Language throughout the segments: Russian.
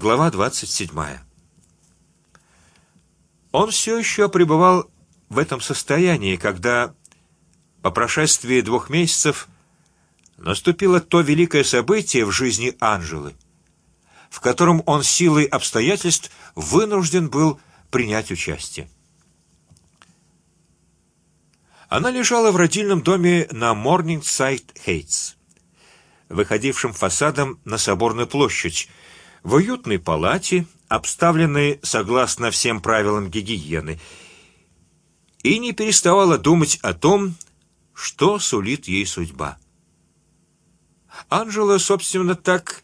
Глава двадцать седьмая. Он все еще пребывал в этом состоянии, когда по прошествии двух месяцев наступило то великое событие в жизни Анжелы, в котором он силой обстоятельств вынужден был принять участие. Она лежала в родильном доме на Морнингсайд Хейтс, выходившем фасадом на соборную площадь, в уютной палате, обставленной согласно всем правилам гигиены, и не переставала думать о том, что сулит ей судьба. Анжела, собственно, так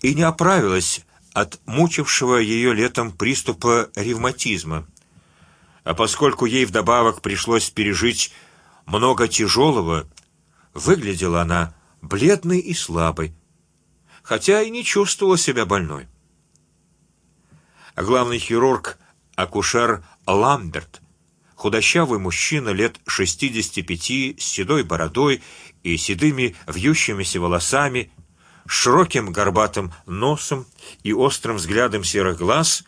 и не оправилась от мучившего ее летом приступа ревматизма, а поскольку ей вдобавок пришлось пережить много тяжелого, выглядела она бледной и слабой, хотя и не чувствовала себя больной. Главный хирург, акушер Ламберт, худощавый мужчина лет 65 с седой бородой и седыми вьющимися волосами, широким горбатым носом и острым взглядом серых глаз,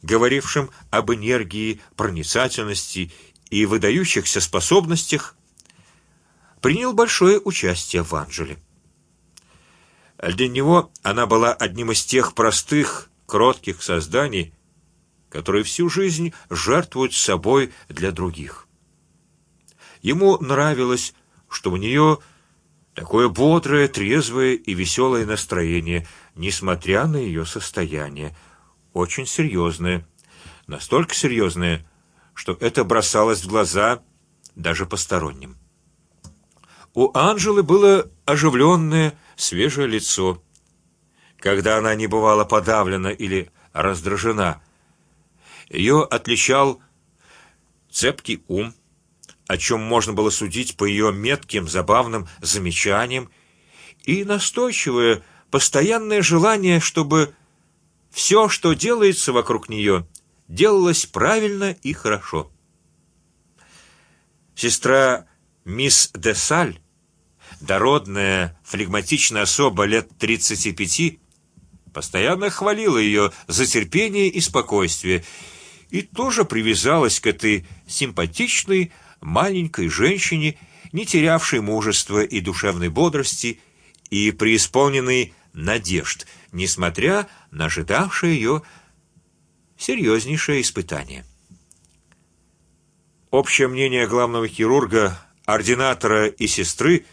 говорившим об энергии, проницательности и выдающихся способностях, принял большое участие в Анжеле. Для него она была одним из тех простых, кротких созданий, которые всю жизнь жертвуют собой для других. Ему нравилось, что у нее такое бодрое, трезвое и веселое настроение, несмотря на ее состояние, очень серьезное, настолько серьезное, что это бросалось в глаза даже посторонним. У Анжелы было оживленное, свежее лицо. Когда она не бывала подавлена или раздражена, ее отличал цепкий ум, о чем можно было судить по ее метким, забавным замечаниям, и настойчивое, постоянное желание, чтобы все, что делается вокруг нее, делалось правильно и хорошо. Сестра мисс де Саль, дородная, флегматичная особа лет тридцати пяти, постоянно хвалила ее за терпение и спокойствие, и тоже привязалась к этой симпатичной маленькой женщине, не терявшей мужества и душевной бодрости и преисполненной надежд, несмотря на ожидавшее ее серьезнейшее испытание. Общее мнение главного хирурга ординатора и сестры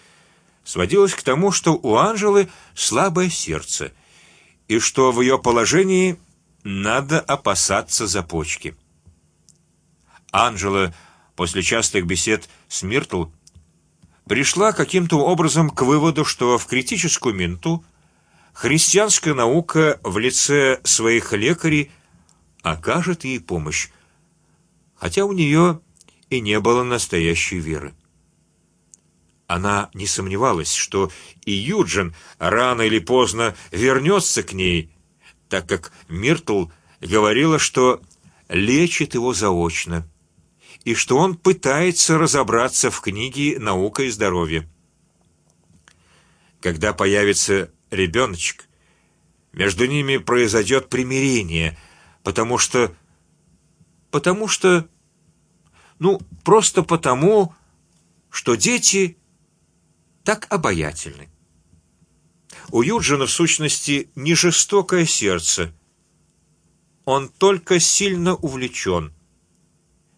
сводилось к тому, что у Анжелы слабое сердце и что в ее положении надо опасаться за почки. Анжела после частых бесед с Миртл пришла каким-то образом к выводу, что в критическую минуту христианская наука в лице своих лекарей окажет ей помощь, хотя у нее и не было настоящей веры. Она не сомневалась, что и Юджин рано или поздно вернется к ней, так как Миртл говорила, что лечит его заочно и что он пытается разобраться в книге "Наука и здоровье". Когда появится ребеночек, между ними произойдет примирение, потому что, потому что, ну просто потому, что дети так обаятельны. У Юджина в сущности не жестокое сердце. Он только сильно увлечен.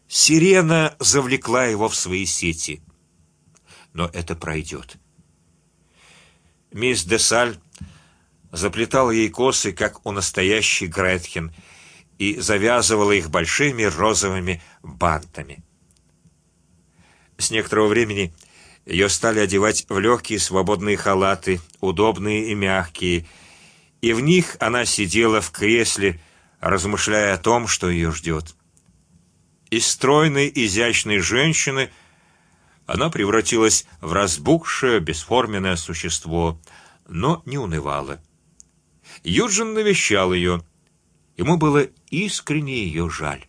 Сирена завлекла его в свои сети, но это пройдет. Мисс Десаль заплетала ей косы, как у настоящей Гретхен, и завязывала их большими розовыми бантами. С некоторого времени ее стали одевать в легкие свободные халаты, удобные и мягкие, и в них она сидела в кресле, размышляя о том, что ее ждет. Из стройной, изящной женщины она превратилась в разбухшее, бесформенное существо, но не унывала. Юджин навещал ее. Ему было искренне ее жаль.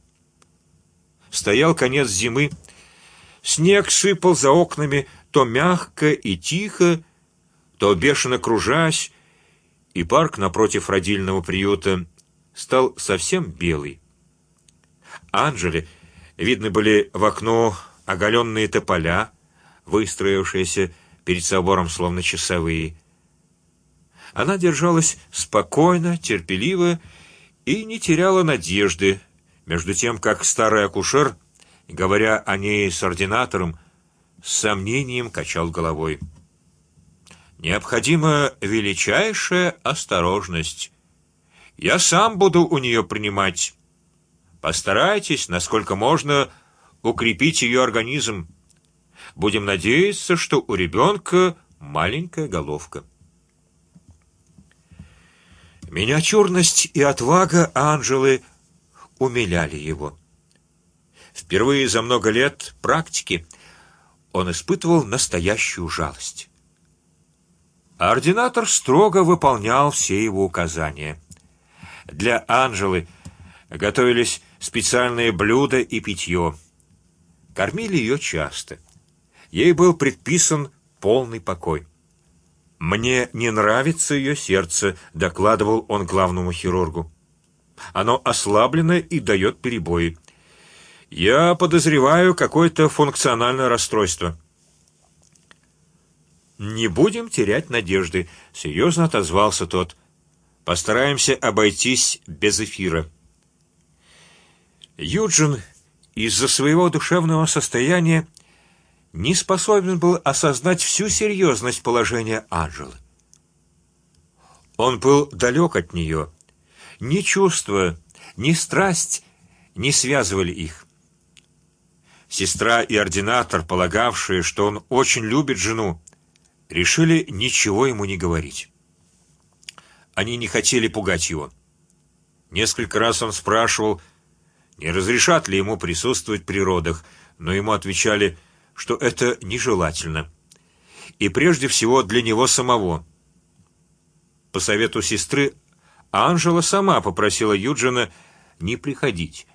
Стоял конец зимы, снег сыпал за окнами то мягко и тихо, то бешено кружась, и парк напротив родильного приюта стал совсем белый. Анжели видны были в окно оголенные тополя, выстроившиеся перед собором словно часовые. Она держалась спокойно, терпеливо и не теряла надежды, между тем как старый акушер, говоря о ней с ординатором, с сомнением качал головой. Необходима величайшая осторожность. Я сам буду у нее принимать. Постарайтесь, насколько можно, укрепить ее организм. Будем надеяться, что у ребенка маленькая головка. Миниатюрность и отвага Анжелы умиляли его. Впервые за много лет практики он испытывал настоящую жалость. Ординатор строго выполнял все его указания. Для Анжелы готовились специальные блюда и питье. Кормили ее часто. Ей был предписан полный покой. Мне не нравится ее сердце, докладывал он главному хирургу. Оно ослаблено и дает перебои. Я подозреваю какое-то функциональное расстройство. Не будем терять надежды, серьезно отозвался тот. Постараемся обойтись без эфира. Юджин из-за своего душевного состояния не способен был осознать всю серьезность положения Анжелы. Он был далек от нее. Ни чувства, ни страсть не связывали их. Сестра и ординатор, полагавшие, что он очень любит жену, решили ничего ему не говорить. Они не хотели пугать его. Несколько раз он спрашивал, не разрешат ли ему присутствовать при родах, но ему отвечали, что это нежелательно, и прежде всего для него самого. По совету сестры Анжела сама попросила Юджина не приходить,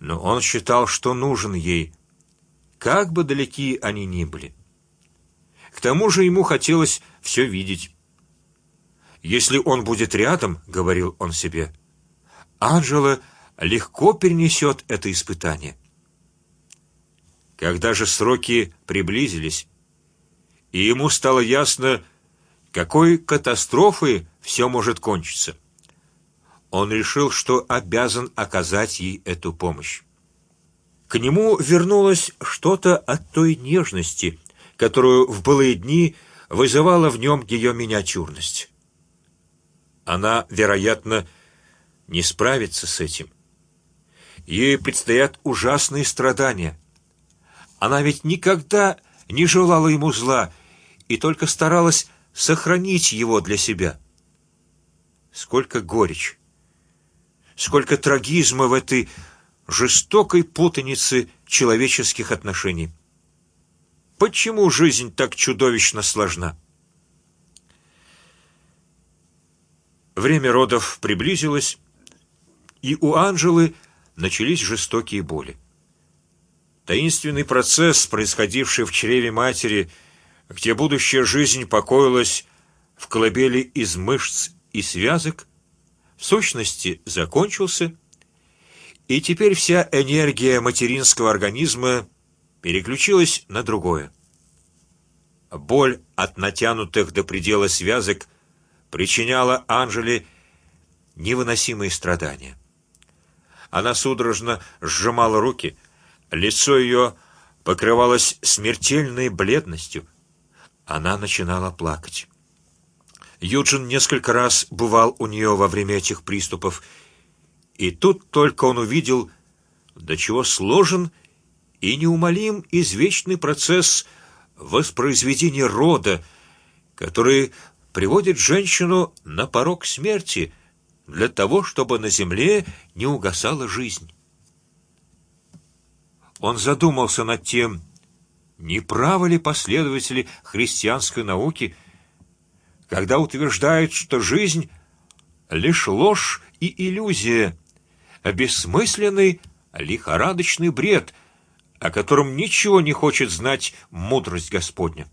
но он считал, что нужен ей, как бы далеки они ни были. К тому же ему хотелось все видеть. Если он будет рядом, говорил он себе, Анжела легко перенесет это испытание. Когда же сроки приблизились, и ему стало ясно, какой катастрофой все может кончиться, он решил, что обязан оказать ей эту помощь. К нему вернулось что-то от той нежности, которую в былые дни вызывала в нем ее миниатюрность. Она, вероятно, не справится с этим. Ей предстоят ужасные страдания. Она ведь никогда не желала ему зла и только старалась сохранить его для себя. Сколько горечь, сколько трагизма в этой жестокой путанице человеческих отношений. Почему жизнь так чудовищно сложна? Время родов приблизилось, и у Анжелы начались жестокие боли. Таинственный процесс, происходивший в чреве матери, где будущая жизнь покоилась в колыбели из мышц и связок, в сущности закончился, и теперь вся энергия материнского организма переключилась на другое. Боль от натянутых до предела связок причиняла Анжеле невыносимые страдания. Она судорожно сжимала руки, лицо ее покрывалось смертельной бледностью. Она начинала плакать. Юджин несколько раз бывал у нее во время этих приступов, и тут только он увидел, до чего сложен и неумолим извечный процесс воспроизведения рода, который приводит женщину на порог смерти для того, чтобы на земле не угасала жизнь. Он задумался над тем, не правы ли последователи христианской науки, когда утверждают, что жизнь лишь ложь и иллюзия, бессмысленный лихорадочный бред, о котором ничего не хочет знать мудрость Господня.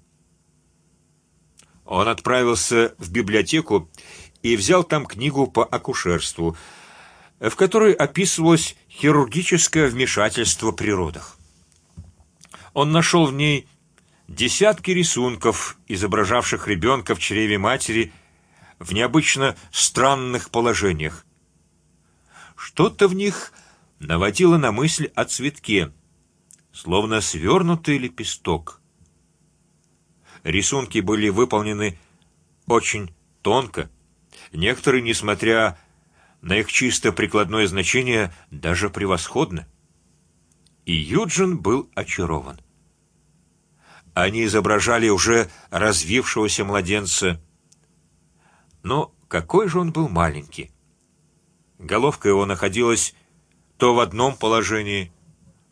Он отправился в библиотеку и взял там книгу по акушерству, в которой описывалось хирургическое вмешательство при родах. Он нашел в ней десятки рисунков, изображавших ребенка в чреве матери в необычно странных положениях. Что-то в них наводило на мысль о цветке, словно свернутый лепесток. Рисунки были выполнены очень тонко, некоторые, несмотря на их чисто прикладное значение, даже превосходно. И Юджин был очарован. Они изображали уже развившегося младенца, но какой же он был маленький! Головка его находилась то в одном положении,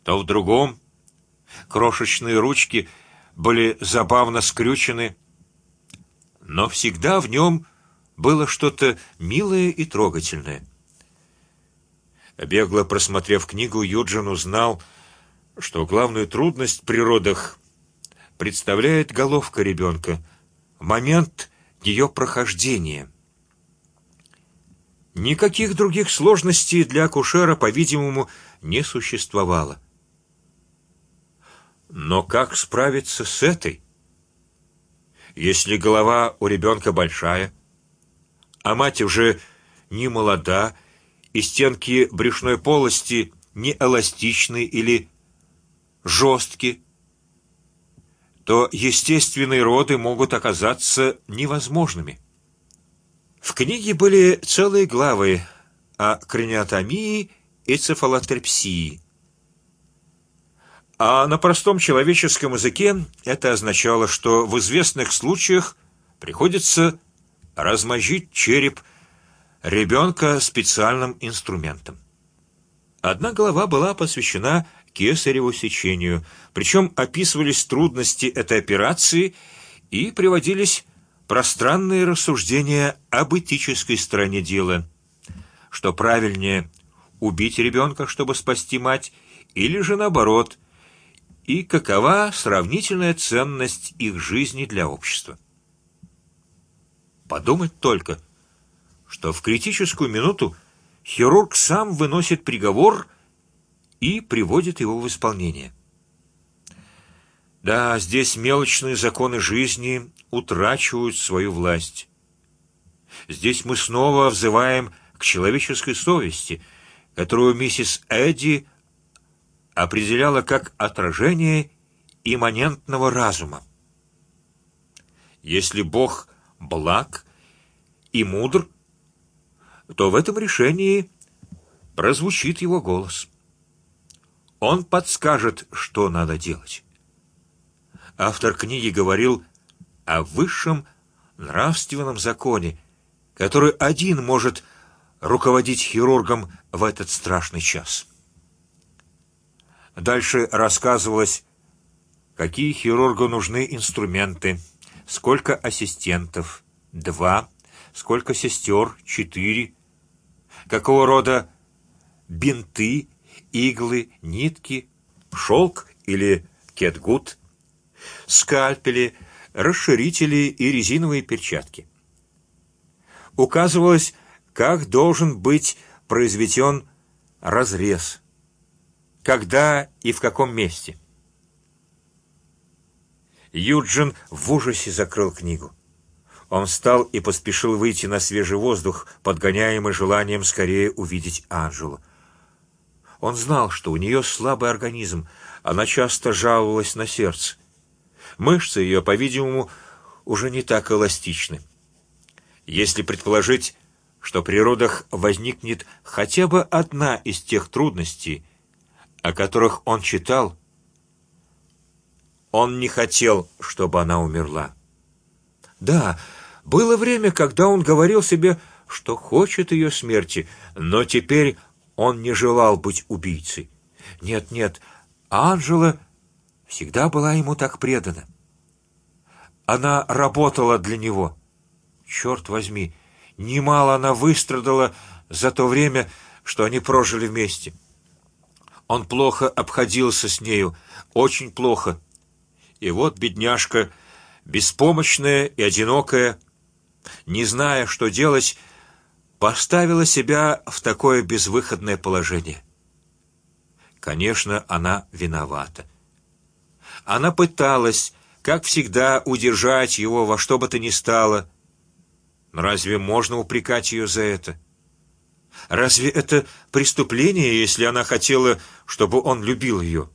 то в другом. Крошечные ручки были забавно скрючены, но всегда в нем было что-то милое и трогательное. Бегло просмотрев книгу, Юджин узнал, что главную трудность при родах представляет головка ребенка, момент ее прохождения. Никаких других сложностей для акушера, по-видимому, не существовало. Но как справиться с этой? Если голова у ребенка большая, а мать уже не молода, и стенки брюшной полости не эластичны или жесткие, то естественные роды могут оказаться невозможными. В книге были целые главы о краниотомии и цефалотрепсии. А на простом человеческом языке это означало, что в известных случаях приходится размозжить череп ребенка специальным инструментом. Одна глава была посвящена кесареву сечению, причем описывались трудности этой операции и приводились пространные рассуждения об этической стороне дела, что правильнее убить ребенка, чтобы спасти мать, или же наоборот и какова сравнительная ценность их жизни для общества. Подумать только, что в критическую минуту хирург сам выносит приговор и приводит его в исполнение. Да, здесь мелочные законы жизни утрачивают свою власть. Здесь мы снова взываем к человеческой совести, которую миссис Эдди определяла как отражение имманентного разума. Если Бог благ и мудр, то в этом решении прозвучит его голос. Он подскажет, что надо делать. Автор книги говорил о высшем нравственном законе, который один может руководить хирургом в этот страшный час. Дальше рассказывалось, какие хирургу нужны инструменты, сколько ассистентов, два, сколько сестер, четыре, какого рода бинты, иглы, нитки, шелк или кетгут, скальпели, расширители и резиновые перчатки. Указывалось, как должен быть произведен разрез когда и в каком месте. Юджин в ужасе закрыл книгу. Он встал и поспешил выйти на свежий воздух, подгоняемый желанием скорее увидеть Анжелу. Он знал, что у нее слабый организм, она часто жаловалась на сердце. Мышцы ее, по-видимому, уже не так эластичны. Если предположить, что при родах возникнет хотя бы одна из тех трудностей, о которых он читал, он не хотел, чтобы она умерла. Да, было время, когда он говорил себе, что хочет ее смерти, но теперь он не желал быть убийцей. Нет, нет, Анжела всегда была ему так предана. Она работала для него. Черт возьми, немало она выстрадала за то время, что они прожили вместе. Он плохо обходился с нею, очень плохо. И вот бедняжка, беспомощная и одинокая, не зная, что делать, поставила себя в такое безвыходное положение. Конечно, она виновата. Она пыталась, как всегда, удержать его во что бы то ни стало. Но разве можно упрекать ее за это? Разве это преступление, если она хотела, чтобы он любил ее?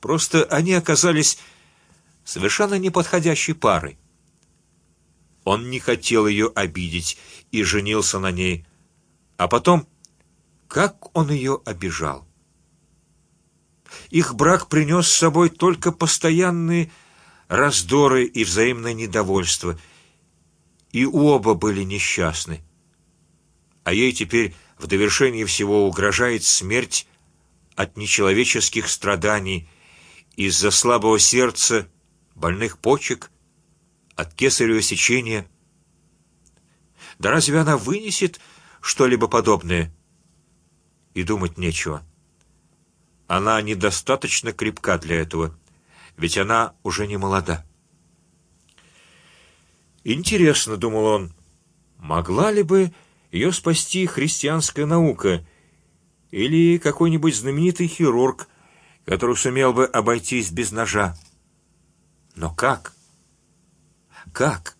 Просто они оказались совершенно неподходящей парой. Он не хотел ее обидеть и женился на ней, а потом, как он ее обижал. Их брак принес с собой только постоянные раздоры и взаимное недовольство, и оба были несчастны. А ей теперь в довершении всего угрожает смерть от нечеловеческих страданий из-за слабого сердца, больных почек от кесарево сечения. Да разве она вынесет что-либо подобное? И думать нечего. Она недостаточно крепка для этого, ведь она уже не молода. Интересно, думал он, могла ли бы ее спасти христианская наука или какой-нибудь знаменитый хирург, который сумел бы обойтись без ножа? Но как? Как?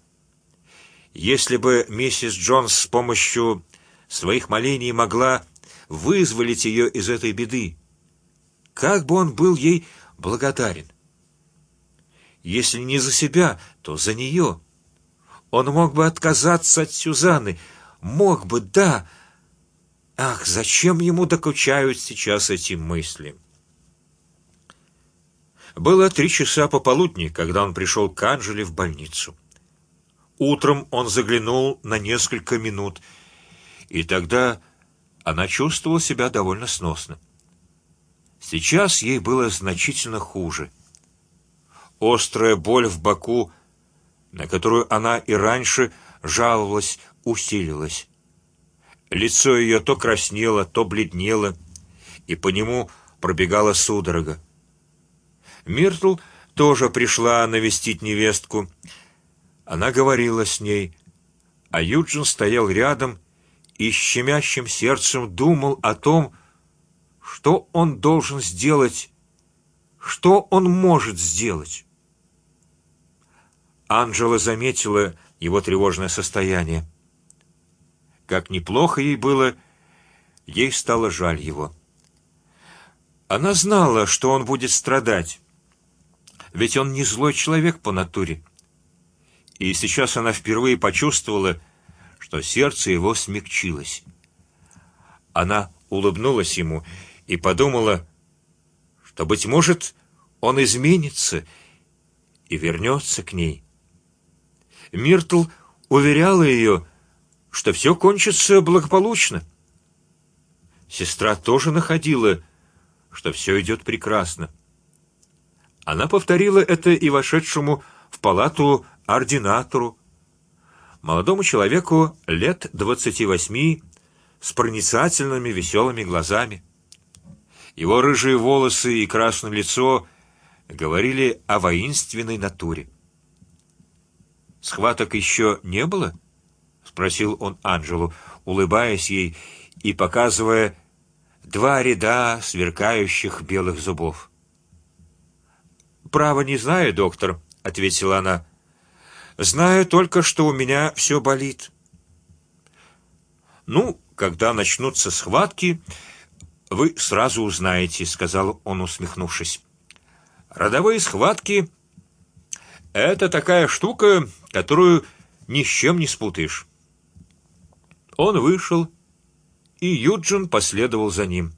Если бы миссис Джонс с помощью своих молений могла вызволить ее из этой беды, как бы он был ей благодарен. Если не за себя, то за нее. Он мог бы отказаться от Сюзанны, мог бы, да. Ах, зачем ему докучают сейчас эти мысли? Было три часа пополудни, когда он пришел к Анжеле в больницу. Утром он заглянул на несколько минут, и тогда она чувствовала себя довольно сносно. Сейчас ей было значительно хуже. Острая боль в боку, на которую она и раньше жаловалась, усилилась. Лицо ее то краснело, то бледнело, и по нему пробегала судорога. Миртл тоже пришла навестить невестку она говорила с ней, а Юджин стоял рядом и щемящим сердцем думал о том, что он должен сделать, что он может сделать. Анжела заметила его тревожное состояние. Как неплохо ей было, ей стало жаль его. Она знала, что он будет страдать, ведь он не злой человек по натуре и сейчас она впервые почувствовала, что сердце его смягчилось. Она улыбнулась ему и подумала, что быть может он изменится и вернется к ней. Миртл уверяла ее, что все кончится благополучно. Сестра тоже находила, что все идет прекрасно. Она повторила это и вошедшему в палату ординатору, молодому человеку лет двадцати восьми, с проницательными веселыми глазами. Его рыжие волосы и красное лицо говорили о воинственной натуре. Схваток еще не было? – спросил он Анжелу, улыбаясь ей и показывая два ряда сверкающих белых зубов. Право не знаю, доктор, ответила она. Знаю только, что у меня все болит. Ну, когда начнутся схватки, вы сразу узнаете, сказал он, усмехнувшись. Родовые схватки – это такая штука, которую ни с чем не спутаешь. Он вышел, и Юджин последовал за ним.